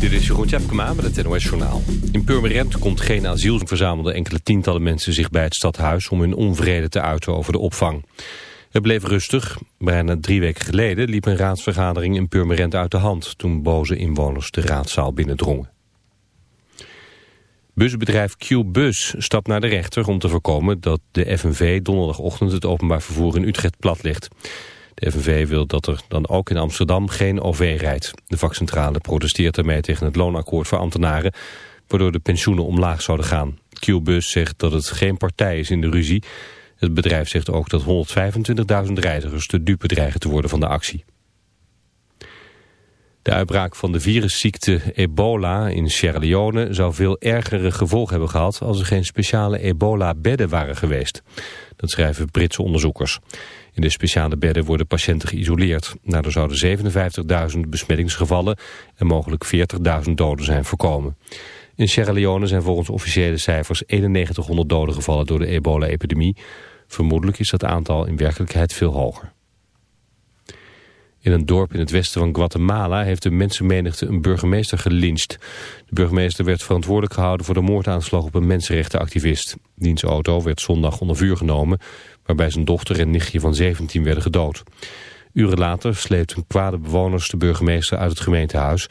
Dit is Jeroen Tjepkema met het NOS Journaal. In Purmerend komt geen asiel. Verzamelden enkele tientallen mensen zich bij het stadhuis... om hun onvrede te uiten over de opvang. Het bleef rustig. Bijna drie weken geleden liep een raadsvergadering in Purmerend uit de hand... toen boze inwoners de raadzaal binnendrongen. Busbedrijf Q-Bus stapt naar de rechter om te voorkomen dat de FNV donderdagochtend het openbaar vervoer in Utrecht plat ligt. De FNV wil dat er dan ook in Amsterdam geen OV rijdt. De vakcentrale protesteert daarmee tegen het loonakkoord voor ambtenaren, waardoor de pensioenen omlaag zouden gaan. Q-Bus zegt dat het geen partij is in de ruzie. Het bedrijf zegt ook dat 125.000 reizigers te dupe dreigen te worden van de actie. De uitbraak van de virusziekte ebola in Sierra Leone zou veel ergere gevolgen hebben gehad als er geen speciale ebola-bedden waren geweest. Dat schrijven Britse onderzoekers. In de speciale bedden worden patiënten geïsoleerd. Daardoor zouden 57.000 besmettingsgevallen en mogelijk 40.000 doden zijn voorkomen. In Sierra Leone zijn volgens officiële cijfers 9100 doden gevallen door de ebola-epidemie. Vermoedelijk is dat aantal in werkelijkheid veel hoger. In een dorp in het westen van Guatemala heeft de mensenmenigte een burgemeester gelincht. De burgemeester werd verantwoordelijk gehouden voor de moordaanslag op een mensenrechtenactivist. Diens auto werd zondag onder vuur genomen, waarbij zijn dochter en nichtje van 17 werden gedood. Uren later sleepten kwade bewoners de burgemeester uit het gemeentehuis.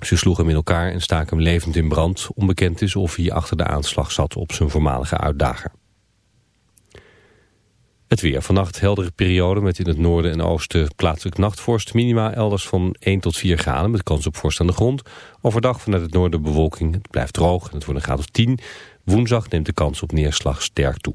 Ze sloegen hem in elkaar en staken hem levend in brand. Onbekend is of hij achter de aanslag zat op zijn voormalige uitdager. Het weer. Vannacht heldere periode met in het noorden en oosten plaatselijk nachtvorst. Minima elders van 1 tot 4 graden met kans op vorst aan de grond. Overdag vanuit het noorden bewolking. Het blijft droog en het wordt een graad of 10. Woensdag neemt de kans op neerslag sterk toe.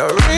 You're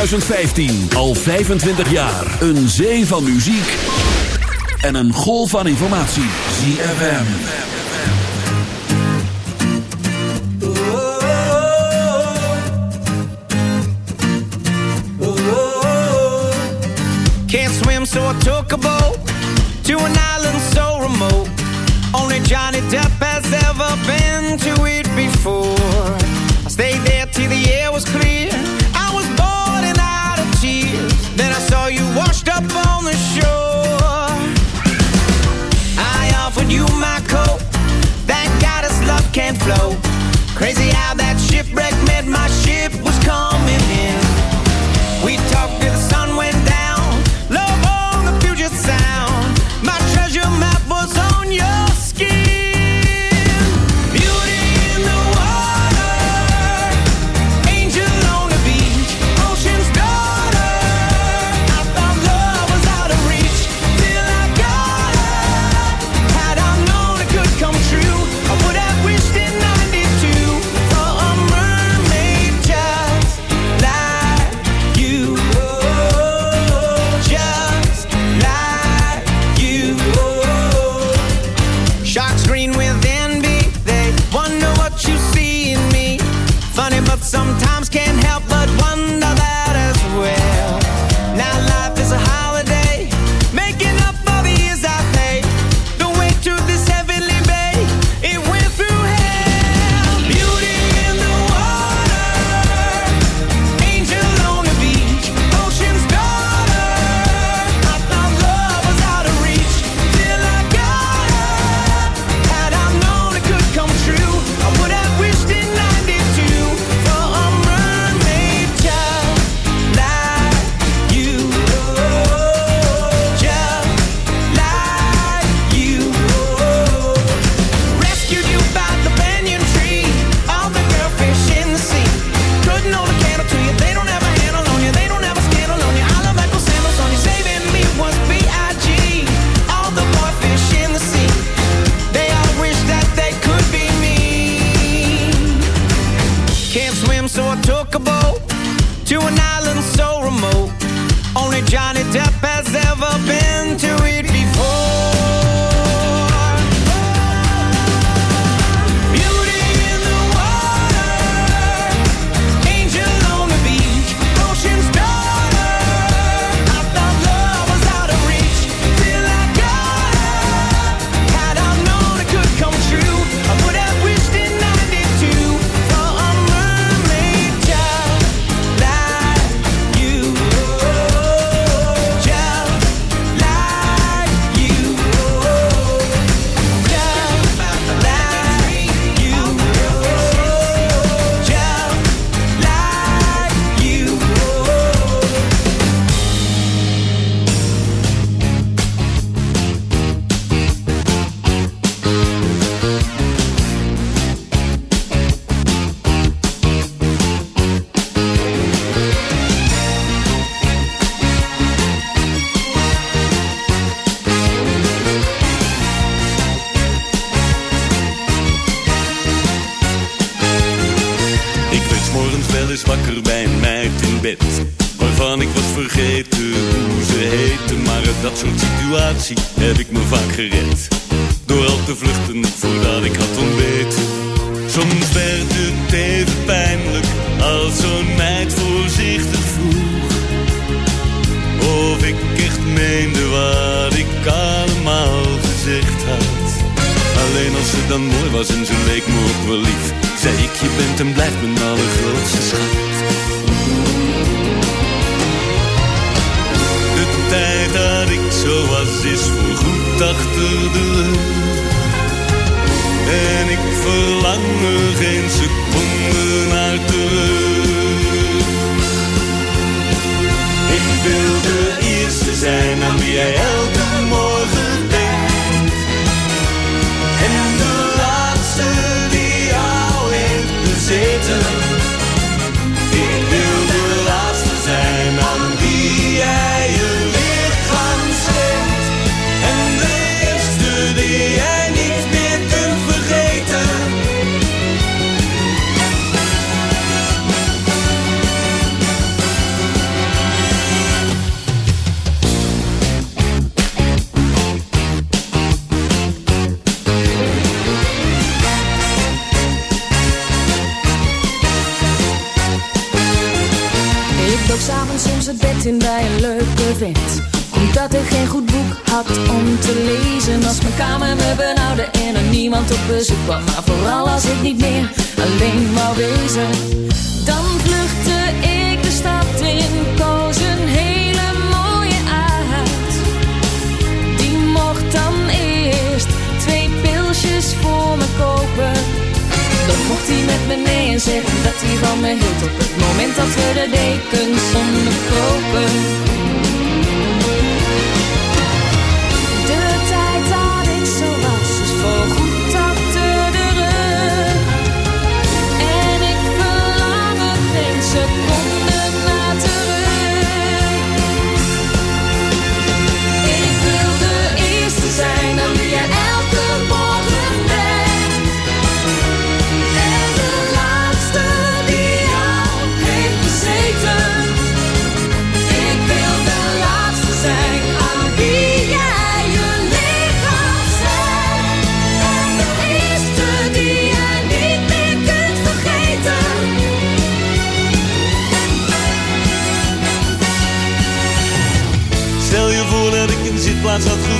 2015. Al 25 jaar. Een zee van muziek. En een golf van informatie. ZFM. Can't swim, so I took a boat. To an island so remote. Only Johnny Depp has ever been to it before. Can't flow. Crazy how that zijn aan wie jij elke ik een